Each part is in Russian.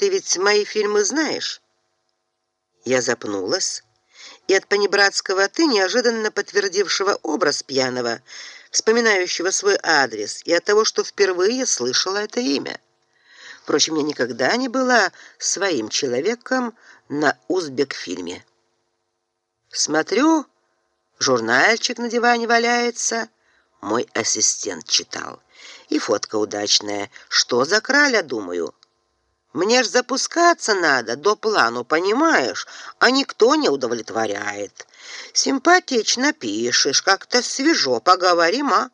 Ты ведь мои фильмы знаешь? Я запнулась, и от понебратского ты неожиданно подтвердившего образ пьяного, вспоминающего свой адрес, и от того, что впервые слышала это имя. Впрочем, я никогда не была своим человеком на узбек-фильме. Смотрю, журнальчик на диване валяется, мой ассистент читал. И фотка удачная. Что за краля, думаю? Мне ж запускаться надо до плану, понимаешь? А никто не удовлетворяет. Симпатично пишешь, как-то свежо, поговорим, а?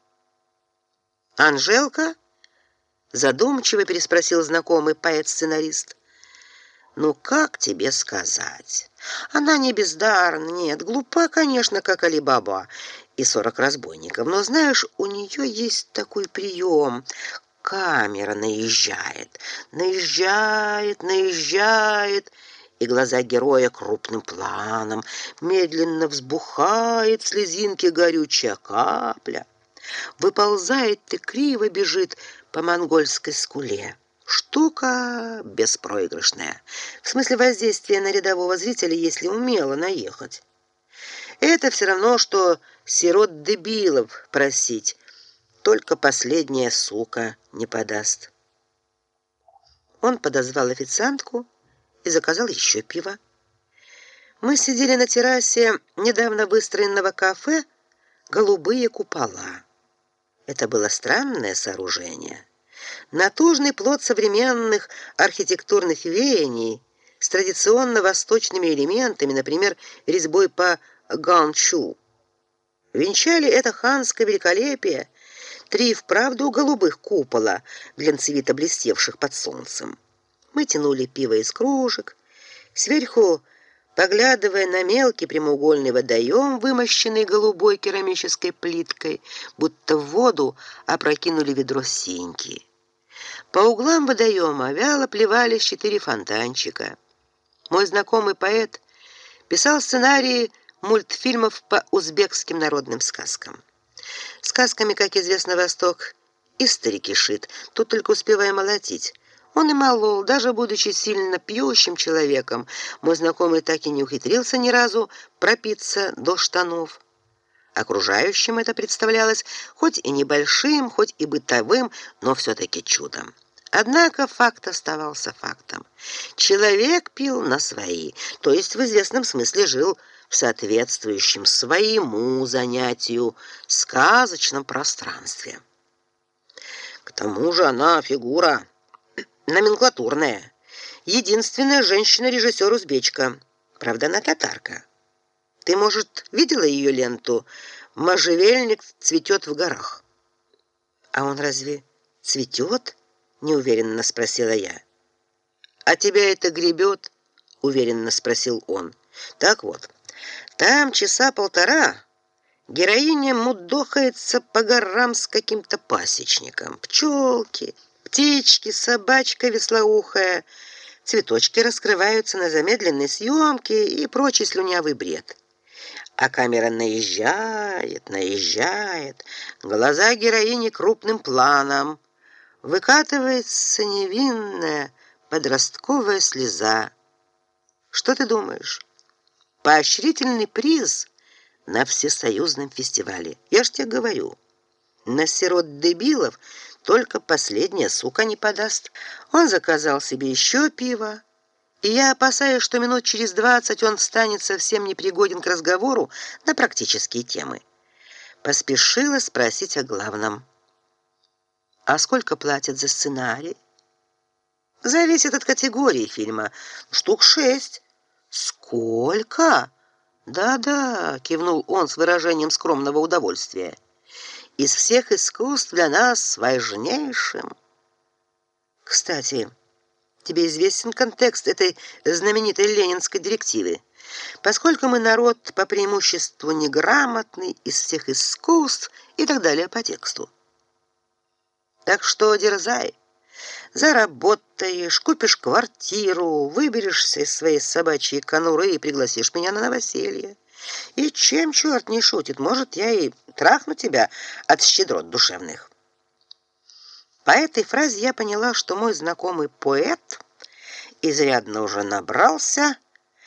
Анжелка задумчиво переспросил знакомый поэт-сценарист. Ну как тебе сказать? Она не бездарна, нет, глупа, конечно, как Али-Баба и сорок разбойников, но знаешь, у нее есть такой прием. Камера наезжает, наезжает, наезжает, и глаза героя крупным планом медленно взбухает в слезинке горючая капля. Выползает и криво бежит по монгольской скуле. Штука беспроигрышная. В смысле воздействия на рядового зрителя, если умело наехать. Это все равно что сирот дебилов просить. Только последняя сука не подаст. Он подозвал официантку и заказал еще пива. Мы сидели на террасе недавно выстроенного кафе Голубые купола. Это было странное сооружение натужный плод современных архитектурных веяний с традиционно восточными элементами, например, резьбой по ганчу. Венчали это ханское великолепие три вправду голубых купола, глянцевито блестевших под солнцем. Мы тянули пиво из кружек, сверху поглядывая на мелкий прямоугольный водоем, вымощенный голубой керамической плиткой, будто в воду опрокинули ведро синьки. По углам водоема вяло плевались четыре фонтанчика. Мой знакомый поэт писал сценарии мультфильмов по узбекским народным сказкам. Сказками, как известно, Восток и старики шит. Тут только успеваем молотить. Он и молол, даже будучи сильно пьющим человеком. Мой знакомый так и не ухитрился ни разу пропиться до штанов. Окружающим это представлялось хоть и небольшим, хоть и бытовым, но все таки чудом. Однако факт оставался фактом. Человек пил на свои, то есть в известном смысле жил в соответствующем своему занятию сказочном пространстве. К тому же она фигура номенклатурная. Единственная женщина-режиссер узбечка. Правда, она татарка. Ты, может, видела ее ленту Можжевельник цветет в горах? А он разве цветет? неуверенно спросила я. А тебя это гребет? уверенно спросил он. Так вот. Там часа полтора героиня мудохается по горам с каким-то пасечником. Пчелки, птички, собачка веслоухая, цветочки раскрываются на замедленной съемке и прочий слюнявый бред. А камера наезжает, наезжает, глаза героини крупным планом, выкатывается невинная подростковая слеза. Что ты думаешь? Поощрительный приз на всесоюзном фестивале. Я ж тебе говорю, на сирот дебилов только последняя сука не подаст. Он заказал себе еще пиво, и я опасаюсь, что минут через двадцать он станет совсем непригоден к разговору на практические темы. Поспешила спросить о главном. А сколько платят за сценарий? Зависит от категории фильма. Штук шесть. Сколько? Да-да, кивнул он с выражением скромного удовольствия. Из всех искусств для нас важнейшим. Кстати, тебе известен контекст этой знаменитой ленинской директивы? Поскольку мы народ по преимуществу неграмотный из всех искусств и так далее по тексту. Так что дерзай. Заработаешь, купишь квартиру, выберешься из своей собачьей конуры и пригласишь меня на новоселье. И чем черт не шутит, может, я и трахну тебя от щедрот душевных. По этой фразе я поняла, что мой знакомый поэт изрядно уже набрался,